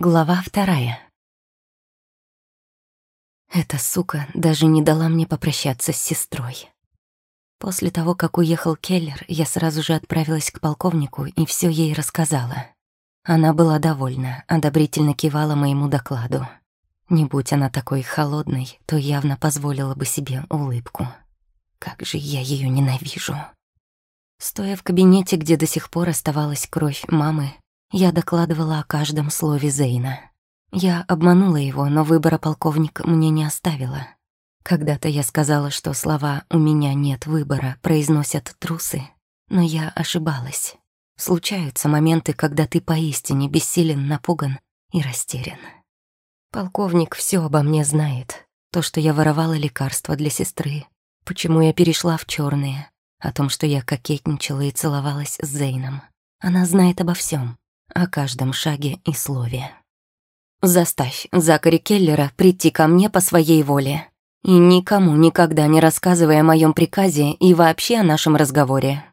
Глава вторая. Эта сука даже не дала мне попрощаться с сестрой. После того, как уехал Келлер, я сразу же отправилась к полковнику и все ей рассказала. Она была довольна, одобрительно кивала моему докладу. Не будь она такой холодной, то явно позволила бы себе улыбку. Как же я ее ненавижу. Стоя в кабинете, где до сих пор оставалась кровь мамы, я докладывала о каждом слове Зейна. Я обманула его, но выбора полковник мне не оставила. Когда-то я сказала, что слова «у меня нет выбора» произносят трусы, но я ошибалась. Случаются моменты, когда ты поистине бессилен, напуган и растерян. Полковник все обо мне знает. То, что я воровала лекарства для сестры, почему я перешла в черные, о том, что я кокетничала и целовалась с Зейном. Она знает обо всем о каждом шаге и слове. «Заставь Закари Келлера прийти ко мне по своей воле и никому никогда не рассказывай о моем приказе и вообще о нашем разговоре».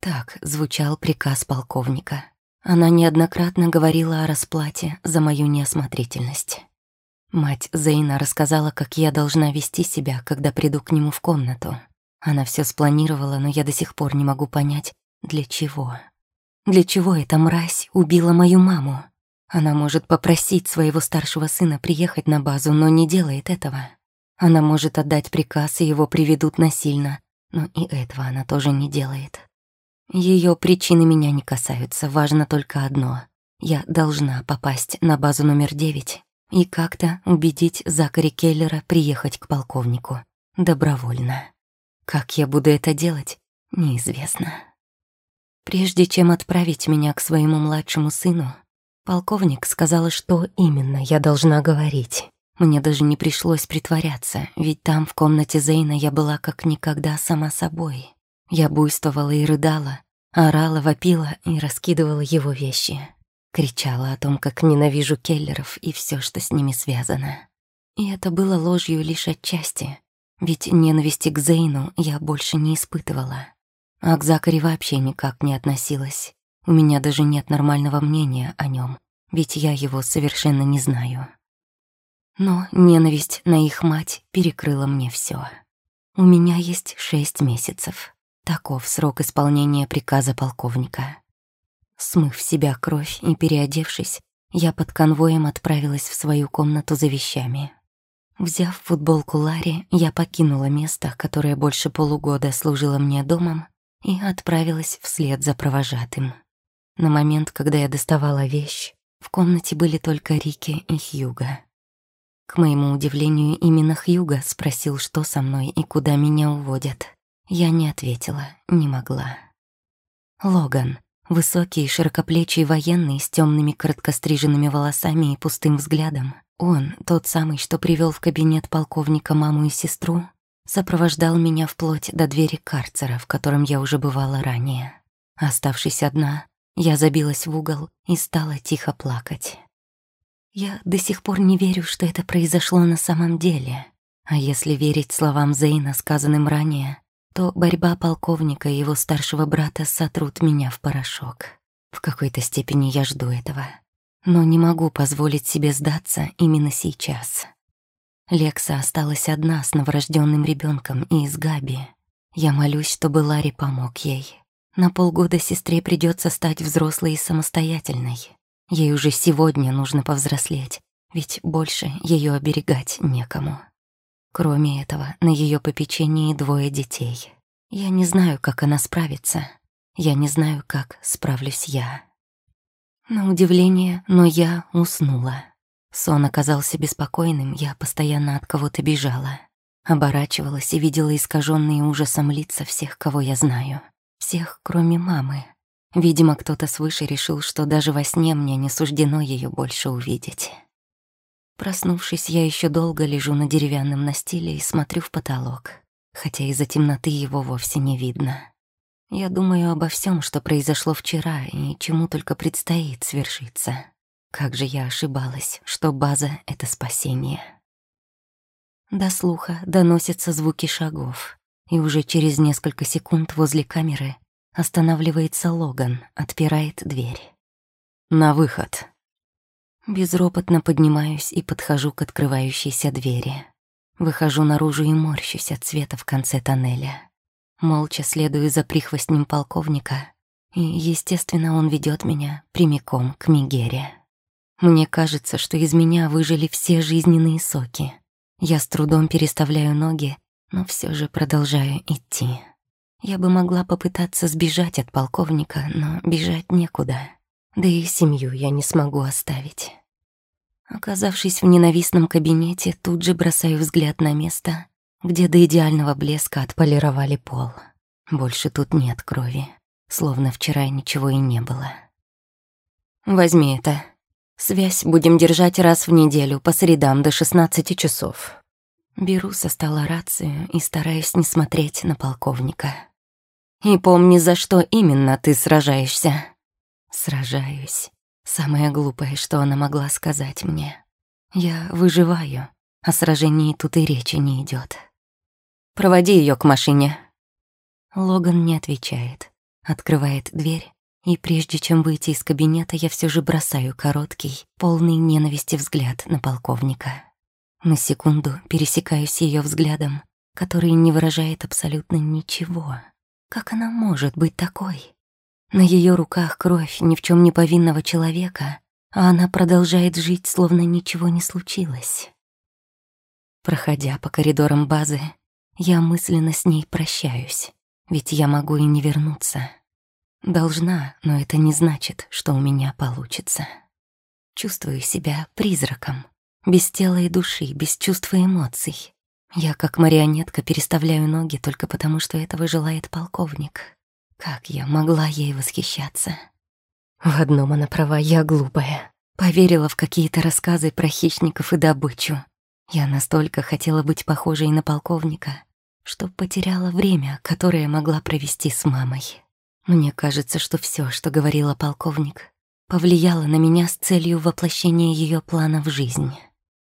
Так звучал приказ полковника. Она неоднократно говорила о расплате за мою неосмотрительность. Мать Зейна рассказала, как я должна вести себя, когда приду к нему в комнату. Она все спланировала, но я до сих пор не могу понять, для чего. Для чего эта мразь убила мою маму? Она может попросить своего старшего сына приехать на базу, но не делает этого. Она может отдать приказ, и его приведут насильно, но и этого она тоже не делает. Ее причины меня не касаются, важно только одно. Я должна попасть на базу номер девять и как-то убедить Закари Келлера приехать к полковнику. Добровольно. Как я буду это делать, неизвестно. Прежде чем отправить меня к своему младшему сыну, полковник сказал, что именно я должна говорить. Мне даже не пришлось притворяться, ведь там, в комнате Зейна, я была как никогда сама собой. Я буйствовала и рыдала, орала, вопила и раскидывала его вещи. Кричала о том, как ненавижу келлеров и все, что с ними связано. И это было ложью лишь отчасти, ведь ненависти к Зейну я больше не испытывала. А к Закари вообще никак не относилась. У меня даже нет нормального мнения о нем, ведь я его совершенно не знаю. Но ненависть на их мать перекрыла мне все. У меня есть шесть месяцев. Таков срок исполнения приказа полковника. Смыв себя кровь и переодевшись, я под конвоем отправилась в свою комнату за вещами. Взяв футболку Ларри, я покинула место, которое больше полугода служило мне домом, и отправилась вслед за провожатым. На момент, когда я доставала вещь, в комнате были только Рики и Хьюга. К моему удивлению, именно Хьюга спросил, что со мной и куда меня уводят. Я не ответила, не могла. Логан, высокий широкоплечий военный с темными короткостриженными волосами и пустым взглядом. Он, тот самый, что привел в кабинет полковника маму и сестру, сопровождал меня вплоть до двери карцера, в котором я уже бывала ранее. Оставшись одна, я забилась в угол и стала тихо плакать. Я до сих пор не верю, что это произошло на самом деле. А если верить словам Зейна, сказанным ранее, то борьба полковника и его старшего брата сотрут меня в порошок. В какой-то степени я жду этого. Но не могу позволить себе сдаться именно сейчас. Лекса осталась одна с новорожденным ребенком и с Габи. Я молюсь, чтобы Ларри помог ей. На полгода сестре придется стать взрослой и самостоятельной. Ей уже сегодня нужно повзрослеть, ведь больше ее оберегать некому. Кроме этого, на ее попечении двое детей. Я не знаю, как она справится. Я не знаю, как справлюсь я. На удивление, но я уснула. Сон оказался беспокойным, я постоянно от кого-то бежала. Оборачивалась и видела искаженные ужасом лица всех, кого я знаю. Всех, кроме мамы. Видимо, кто-то свыше решил, что даже во сне мне не суждено ее больше увидеть. Проснувшись, я еще долго лежу на деревянном настиле и смотрю в потолок, хотя из-за темноты его вовсе не видно. Я думаю обо всем, что произошло вчера и чему только предстоит свершиться. Как же я ошибалась, что база — это спасение. До слуха доносятся звуки шагов, и уже через несколько секунд возле камеры останавливается Логан, отпирает дверь. «На выход». Безропотно поднимаюсь и подхожу к открывающейся двери. Выхожу наружу и морщусь от света в конце тоннеля. Молча следую за прихвостнем полковника, и, естественно, он ведет меня прямиком к Мигере. Мне кажется, что из меня выжили все жизненные соки. Я с трудом переставляю ноги, но все же продолжаю идти. Я бы могла попытаться сбежать от полковника, но бежать некуда. Да и семью я не смогу оставить. Оказавшись в ненавистном кабинете, тут же бросаю взгляд на место, где до идеального блеска отполировали пол. Больше тут нет крови, словно вчера ничего и не было. «Возьми это. Связь будем держать раз в неделю, по средам до 16 часов». Беру со стола рацию и стараюсь не смотреть на полковника. «И помни, за что именно ты сражаешься». «Сражаюсь». Самое глупое, что она могла сказать мне. Я выживаю, о сражении тут и речи не идет. Проводи ее к машине. Логан не отвечает, открывает дверь, и прежде чем выйти из кабинета, я все же бросаю короткий, полный ненависти взгляд на полковника. На секунду пересекаюсь ее взглядом, который не выражает абсолютно ничего. Как она может быть такой? На ее руках кровь ни в чем не повинного человека, а она продолжает жить, словно ничего не случилось. Проходя по коридорам базы, я мысленно с ней прощаюсь, ведь я могу и не вернуться. Должна, но это не значит, что у меня получится. Чувствую себя призраком, без тела и души, без чувств и эмоций. Я как марионетка переставляю ноги только потому, что этого желает полковник. Как я могла ей восхищаться? В одном она права, я глупая. Поверила в какие-то рассказы про хищников и добычу. Я настолько хотела быть похожей на полковника, что потеряла время, которое могла провести с мамой. Мне кажется, что все, что говорила полковник, повлияло на меня с целью воплощения ее плана в жизнь.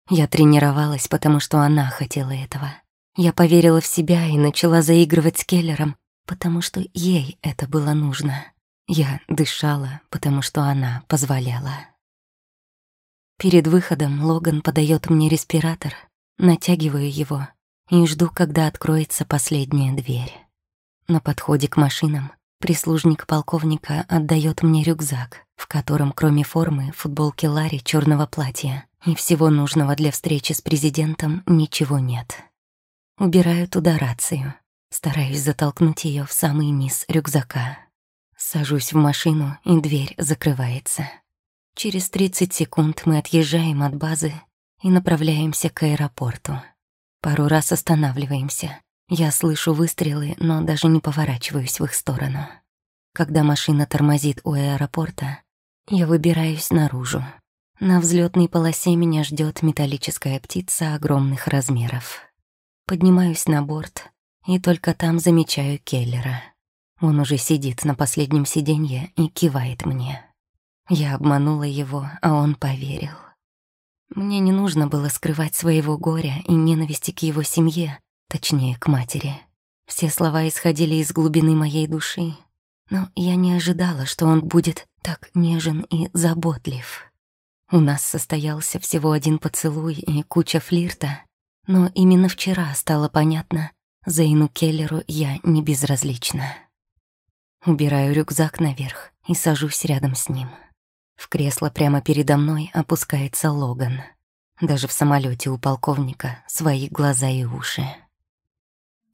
Я тренировалась, потому что она хотела этого. Я поверила в себя и начала заигрывать с Келлером, потому что ей это было нужно. Я дышала, потому что она позволяла. Перед выходом Логан подает мне респиратор, натягиваю его и жду, когда откроется последняя дверь. На подходе к машинам прислужник полковника отдает мне рюкзак, в котором кроме формы, футболки Ларри, черного платья и всего нужного для встречи с президентом ничего нет. Убираю туда рацию, Стараюсь затолкнуть ее в самый низ рюкзака. Сажусь в машину, и дверь закрывается. Через 30 секунд мы отъезжаем от базы и направляемся к аэропорту. Пару раз останавливаемся. Я слышу выстрелы, но даже не поворачиваюсь в их сторону. Когда машина тормозит у аэропорта, я выбираюсь наружу. На взлетной полосе меня ждет металлическая птица огромных размеров. Поднимаюсь на борт и только там замечаю Келлера. Он уже сидит на последнем сиденье и кивает мне. Я обманула его, а он поверил. Мне не нужно было скрывать своего горя и ненависти к его семье, точнее, к матери. Все слова исходили из глубины моей души, но я не ожидала, что он будет так нежен и заботлив. У нас состоялся всего один поцелуй и куча флирта, но именно вчера стало понятно, Зейну Келлеру я не безразлична. Убираю рюкзак наверх и сажусь рядом с ним. В кресло прямо передо мной опускается Логан. Даже в самолете у полковника свои глаза и уши.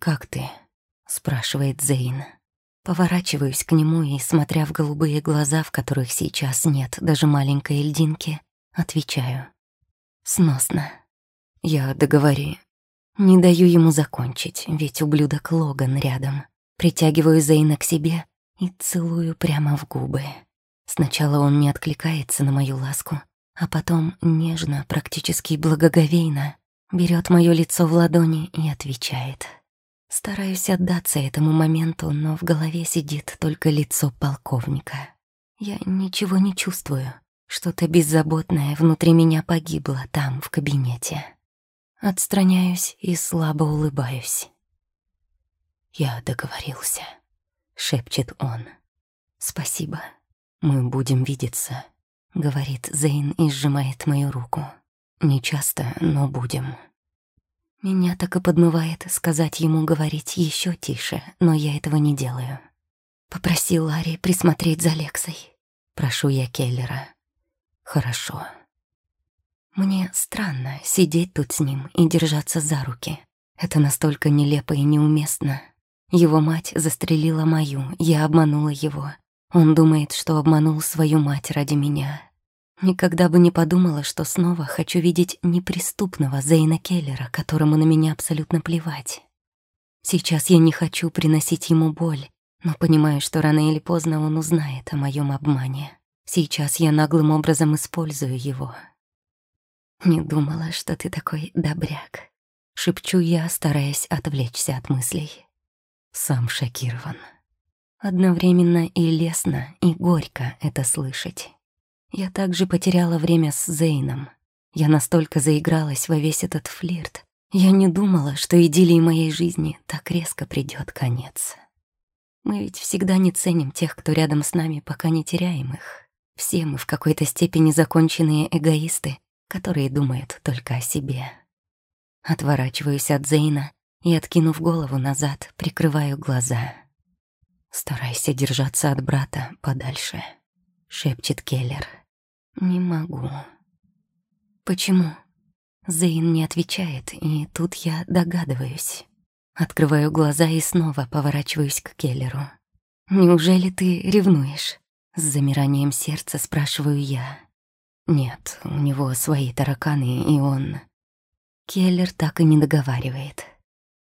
«Как ты?» — спрашивает Зейн. Поворачиваюсь к нему и, смотря в голубые глаза, в которых сейчас нет даже маленькой льдинки, отвечаю. «Сносно. Я договори, не даю ему закончить, ведь ублюдок Логан рядом. Притягиваю Зейна к себе и целую прямо в губы. Сначала он не откликается на мою ласку, а потом нежно, практически благоговейно, берет мое лицо в ладони и отвечает. Стараюсь отдаться этому моменту, но в голове сидит только лицо полковника. Я ничего не чувствую. Что-то беззаботное внутри меня погибло там, в кабинете. Отстраняюсь и слабо улыбаюсь. «Я договорился», — шепчет он. «Спасибо. Мы будем видеться. — говорит Зейн и сжимает мою руку. «Не часто, но будем». Меня так и подмывает сказать ему говорить еще тише, но я этого не делаю. Попроси Ларри присмотреть за Лексой. Прошу я Келлера. Хорошо. Мне странно сидеть тут с ним и держаться за руки. Это настолько нелепо и неуместно. Его мать застрелила мою, я обманула его. Он думает, что обманул свою мать ради меня. Никогда бы не подумала, что снова хочу видеть неприступного Зейна Келлера, которому на меня абсолютно плевать. Сейчас я не хочу приносить ему боль, но понимаю, что рано или поздно он узнает о моем обмане. Сейчас я наглым образом использую его. Не думала, что ты такой добряк. Шепчу я, стараясь отвлечься от мыслей. Сам шокирован. Одновременно и лестно, и горько это слышать. Я также потеряла время с Зейном. Я настолько заигралась во весь этот флирт. Я не думала, что идиллии моей жизни так резко придёт конец. Мы ведь всегда не ценим тех, кто рядом с нами, пока не теряем их. Все мы в какой-то степени законченные эгоисты, которые думают только о себе. Отворачиваюсь от Зейна и, откинув голову назад, прикрываю глаза. «Старайся держаться от брата подальше», — шепчет Келлер. «Не могу». «Почему?» Зейн не отвечает, и тут я догадываюсь. Открываю глаза и снова поворачиваюсь к Келлеру. «Неужели ты ревнуешь?» С замиранием сердца спрашиваю я. Нет, у него свои тараканы, и он... Келлер так и не договаривает.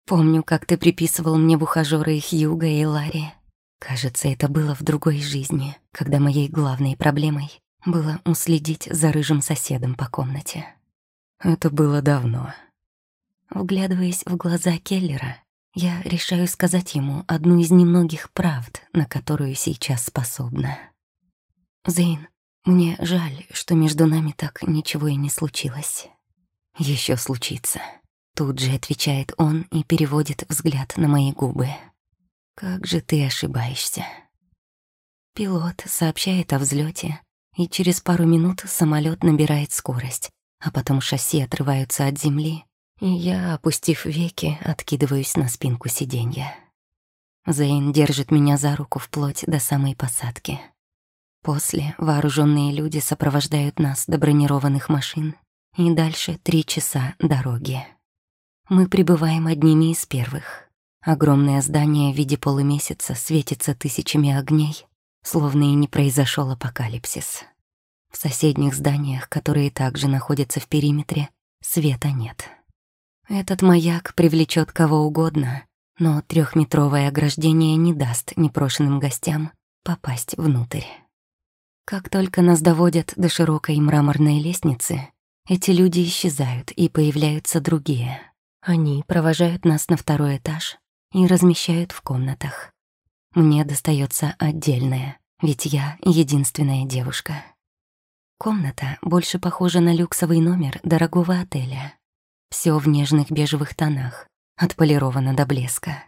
Помню, как ты приписывал мне в ухажёры Хьюга и Ларри. Кажется, это было в другой жизни, когда моей главной проблемой было уследить за рыжим соседом по комнате. Это было давно. Вглядываясь в глаза Келлера, я решаю сказать ему одну из немногих правд, на которую сейчас способна. «Зейн, мне жаль, что между нами так ничего и не случилось. Еще случится. Тут же отвечает он и переводит взгляд на мои губы. Как же ты ошибаешься. Пилот сообщает о взлете, и через пару минут самолет набирает скорость, а потом шасси отрываются от земли, и я, опустив веки, откидываюсь на спинку сиденья. Зейн держит меня за руку вплоть до самой посадки. После вооруженные люди сопровождают нас до бронированных машин, и дальше три часа дороги. Мы прибываем одними из первых. Огромное здание в виде полумесяца светится тысячами огней, словно и не произошел апокалипсис. В соседних зданиях, которые также находятся в периметре, света нет. Этот маяк привлечет кого угодно, но трехметровое ограждение не даст непрошенным гостям попасть внутрь. Как только нас доводят до широкой мраморной лестницы, эти люди исчезают, и появляются другие. Они провожают нас на второй этаж и размещают в комнатах. Мне достается отдельная, ведь я единственная девушка. Комната больше похожа на люксовый номер дорогого отеля. Все в нежных бежевых тонах, отполировано до блеска.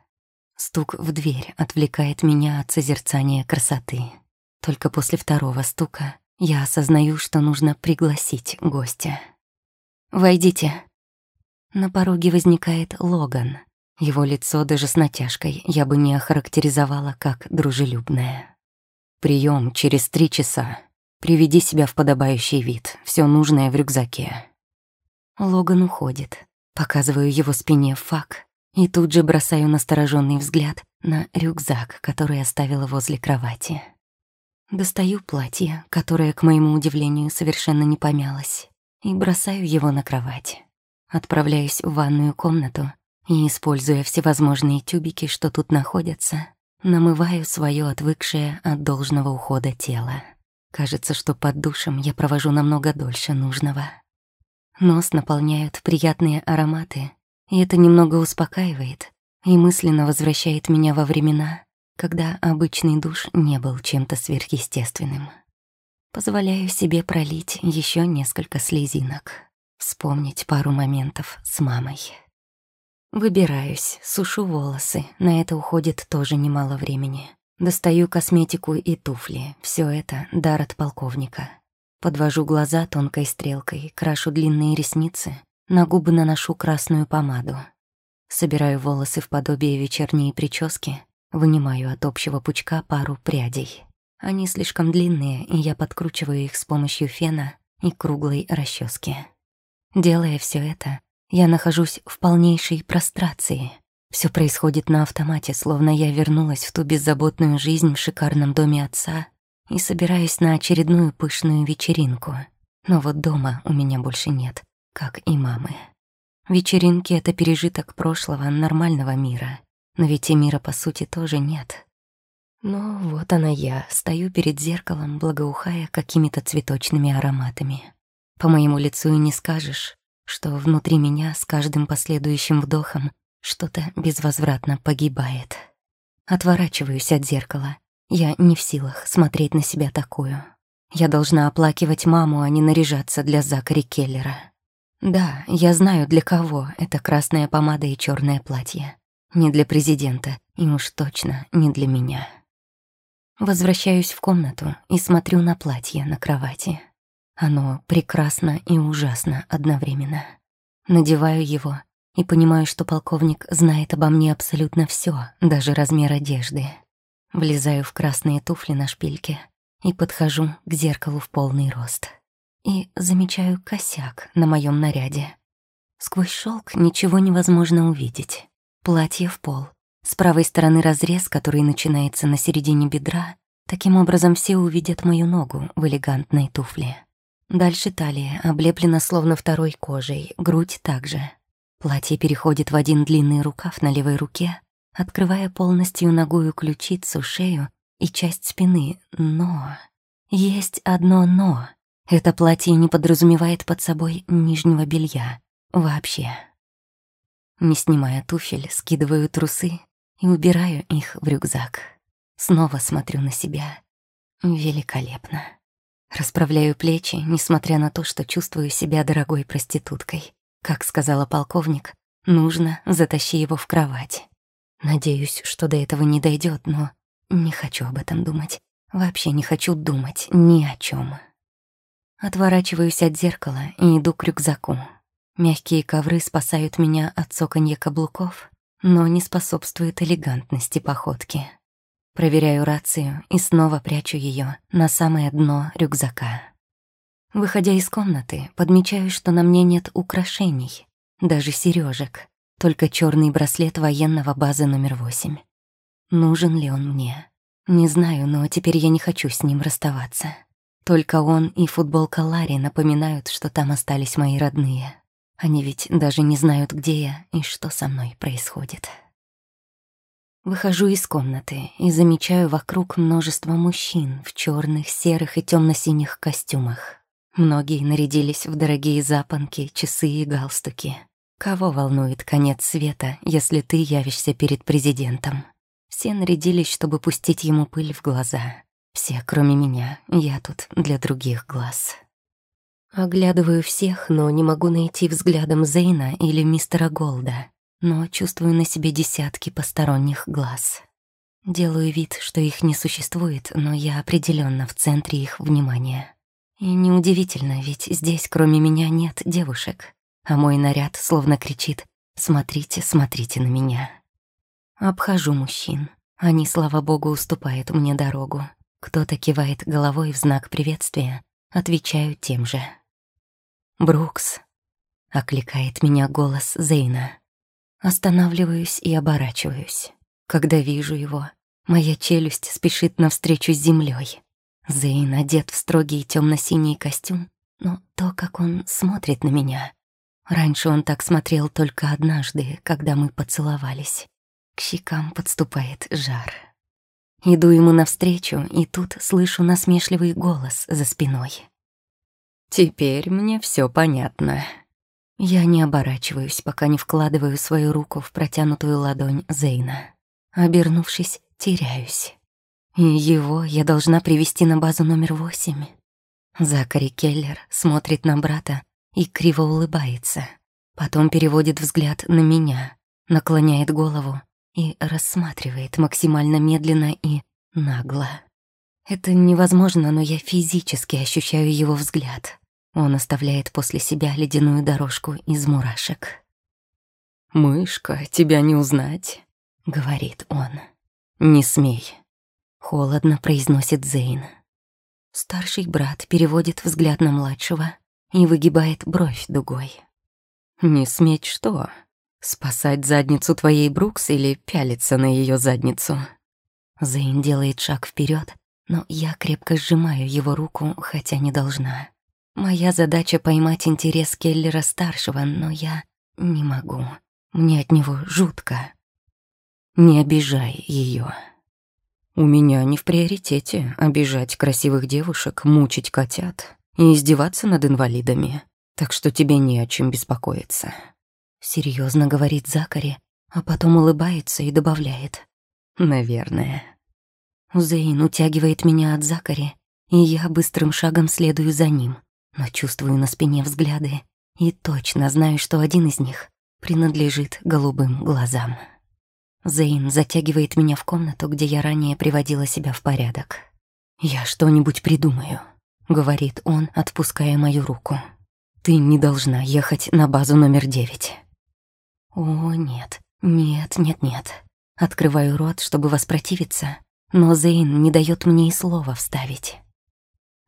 Стук в дверь отвлекает меня от созерцания красоты. Только после второго стука я осознаю, что нужно пригласить гостя. «Войдите». На пороге возникает Логан. Его лицо даже с натяжкой я бы не охарактеризовала как дружелюбное. Прием через три часа. Приведи себя в подобающий вид. Все нужное в рюкзаке». Логан уходит. Показываю его спине фак и тут же бросаю настороженный взгляд на рюкзак, который оставила возле кровати. Достаю платье, которое, к моему удивлению, совершенно не помялось, и бросаю его на кровать. Отправляюсь в ванную комнату и, используя всевозможные тюбики, что тут находятся, намываю свое отвыкшее от должного ухода тело. Кажется, что под душем я провожу намного дольше нужного. Нос наполняют приятные ароматы, и это немного успокаивает и мысленно возвращает меня во времена, когда обычный душ не был чем-то сверхъестественным. Позволяю себе пролить еще несколько слезинок, вспомнить пару моментов с мамой. Выбираюсь, сушу волосы, на это уходит тоже немало времени. Достаю косметику и туфли, все это дар от полковника. Подвожу глаза тонкой стрелкой, крашу длинные ресницы, на губы наношу красную помаду. Собираю волосы в подобие вечерней прически, вынимаю от общего пучка пару прядей. Они слишком длинные, и я подкручиваю их с помощью фена и круглой расчески. Делая все это, я нахожусь в полнейшей прострации. Все происходит на автомате, словно я вернулась в ту беззаботную жизнь в шикарном доме отца и собираюсь на очередную пышную вечеринку. Но вот дома у меня больше нет, как и мамы. Вечеринки — это пережиток прошлого, нормального мира. Но ведь и мира, по сути, тоже нет. Но вот она я, стою перед зеркалом, благоухая какими-то цветочными ароматами. По моему лицу и не скажешь, что внутри меня с каждым последующим вдохом что-то безвозвратно погибает. Отворачиваюсь от зеркала. Я не в силах смотреть на себя такую. Я должна оплакивать маму, а не наряжаться для Закари Келлера. Да, я знаю, для кого это красная помада и черное платье. Не для президента, и уж точно не для меня. Возвращаюсь в комнату и смотрю на платье на кровати. Оно прекрасно и ужасно одновременно. Надеваю его и понимаю, что полковник знает обо мне абсолютно все, даже размер одежды. Влезаю в красные туфли на шпильке и подхожу к зеркалу в полный рост и замечаю косяк на моем наряде. Сквозь шелк ничего невозможно увидеть. Платье в пол. С правой стороны разрез, который начинается на середине бедра. Таким образом все увидят мою ногу в элегантной туфле. Дальше талия облеплена словно второй кожей, грудь также. Платье переходит в один длинный рукав на левой руке, открывая полностью ногую ключицу, шею и часть спины, но... Есть одно «но». Это платье не подразумевает под собой нижнего белья. Вообще. Не снимая туфель, скидываю трусы и убираю их в рюкзак. Снова смотрю на себя. Великолепно. Расправляю плечи, несмотря на то, что чувствую себя дорогой проституткой. Как сказала полковник, нужно затащи его в кровать. Надеюсь, что до этого не дойдет, но не хочу об этом думать. Вообще не хочу думать ни о чем. Отворачиваюсь от зеркала и иду к рюкзаку. Мягкие ковры спасают меня от цоканья каблуков, но не способствуют элегантности походки. Проверяю рацию и снова прячу ее на самое дно рюкзака. Выходя из комнаты, подмечаю, что на мне нет украшений, даже сережек, только черный браслет военного базы номер восемь. Нужен ли он мне? Не знаю, но теперь я не хочу с ним расставаться. Только он и футболка Ларри напоминают, что там остались мои родные. Они ведь даже не знают, где я и что со мной происходит. Выхожу из комнаты и замечаю вокруг множество мужчин в черных, серых и темно-синих костюмах. Многие нарядились в дорогие запонки, часы и галстуки. Кого волнует конец света, если ты явишься перед президентом? Все нарядились, чтобы пустить ему пыль в глаза. Все, кроме меня, я тут для других глаз. Оглядываю всех, но не могу найти взглядом Зейна или мистера Голда, но чувствую на себе десятки посторонних глаз. Делаю вид, что их не существует, но я определенно в центре их внимания. И неудивительно, ведь здесь кроме меня нет девушек, а мой наряд словно кричит «Смотрите, смотрите на меня». Обхожу мужчин. Они, слава богу, уступают мне дорогу. Кто-то кивает головой в знак приветствия. Отвечаю тем же. «Брукс», — окликает меня голос Зейна. Останавливаюсь и оборачиваюсь. Когда вижу его, моя челюсть спешит навстречу с землей. Зейн одет в строгий темно-синий костюм, но то, как он смотрит на меня. Раньше он так смотрел только однажды, когда мы поцеловались. К щекам подступает жар. Иду ему навстречу, и тут слышу насмешливый голос за спиной. «Теперь мне все понятно». Я не оборачиваюсь, пока не вкладываю свою руку в протянутую ладонь Зейна. Обернувшись, теряюсь. И его я должна привести на базу номер восемь. Закари Келлер смотрит на брата и криво улыбается. Потом переводит взгляд на меня, наклоняет голову и рассматривает максимально медленно и нагло. Это невозможно, но я физически ощущаю его взгляд. Он оставляет после себя ледяную дорожку из мурашек. «Мышка, тебя не узнать», — говорит он. «Не смей», — холодно произносит Зейн. Старший брат переводит взгляд на младшего и выгибает бровь дугой. «Не сметь что? Спасать задницу твоей Брукс или пялиться на ее задницу?» Зейн делает шаг вперед, но я крепко сжимаю его руку, хотя не должна. Моя задача поймать интерес Келлера-старшего, но я не могу. Мне от него жутко. Не обижай ее. У меня не в приоритете обижать красивых девушек, мучить котят и издеваться над инвалидами, так что тебе не о чем беспокоиться. Серьезно говорит Закари, а потом улыбается и добавляет. Наверное. Зейн утягивает меня от Закари, и я быстрым шагом следую за ним, но чувствую на спине взгляды и точно знаю, что один из них принадлежит голубым глазам. Зейн затягивает меня в комнату, где я ранее приводила себя в порядок. «Я что-нибудь придумаю», — говорит он, отпуская мою руку. «Ты не должна ехать на базу номер девять». «О, нет, нет, нет, нет». Открываю рот, чтобы воспротивиться, но Зейн не дает мне и слова вставить.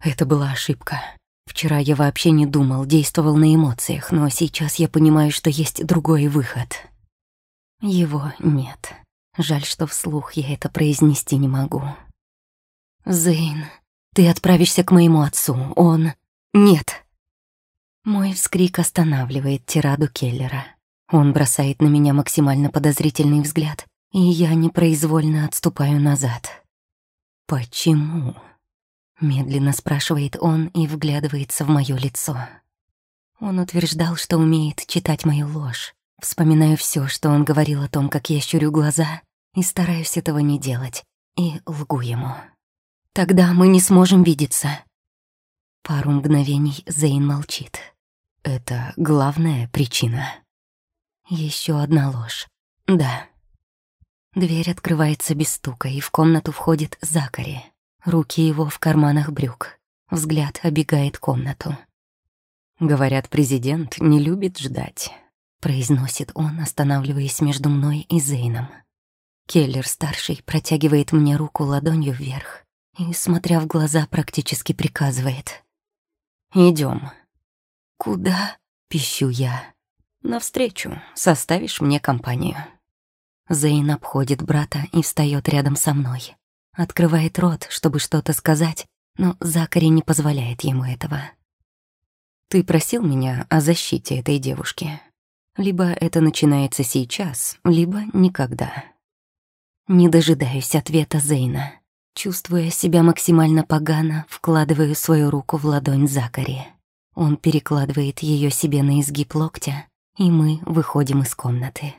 Это была ошибка. Вчера я вообще не думал, действовал на эмоциях, но сейчас я понимаю, что есть другой выход. Его нет. Жаль, что вслух я это произнести не могу. «Зейн, ты отправишься к моему отцу. Он... Нет!» Мой вскрик останавливает тираду Келлера. Он бросает на меня максимально подозрительный взгляд, и я непроизвольно отступаю назад. «Почему?» Медленно спрашивает он и вглядывается в моё лицо. Он утверждал, что умеет читать мою ложь. Вспоминаю всё, что он говорил о том, как я щурю глаза, и стараюсь этого не делать, и лгу ему. «Тогда мы не сможем видеться». Пару мгновений Зейн молчит. Это главная причина. Ещё одна ложь. Да. Дверь открывается без стука, и в комнату входит Закари. Руки его в карманах брюк. Взгляд обегает комнату. «Говорят, президент не любит ждать», — произносит он, останавливаясь между мной и Зейном. Келлер-старший протягивает мне руку ладонью вверх и, смотря в глаза, практически приказывает. Идем. «Куда?» — пищу я. «Навстречу. Составишь мне компанию». Зейн обходит брата и встает рядом со мной. Открывает рот, чтобы что-то сказать, но Закари не позволяет ему этого. «Ты просил меня о защите этой девушки. Либо это начинается сейчас, либо никогда». Не дожидаюсь ответа Зейна. Чувствуя себя максимально погано, вкладываю свою руку в ладонь Закари. Он перекладывает ее себе на изгиб локтя, и мы выходим из комнаты.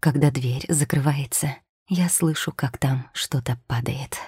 Когда дверь закрывается, я слышу, как там что-то падает.